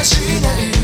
machinery.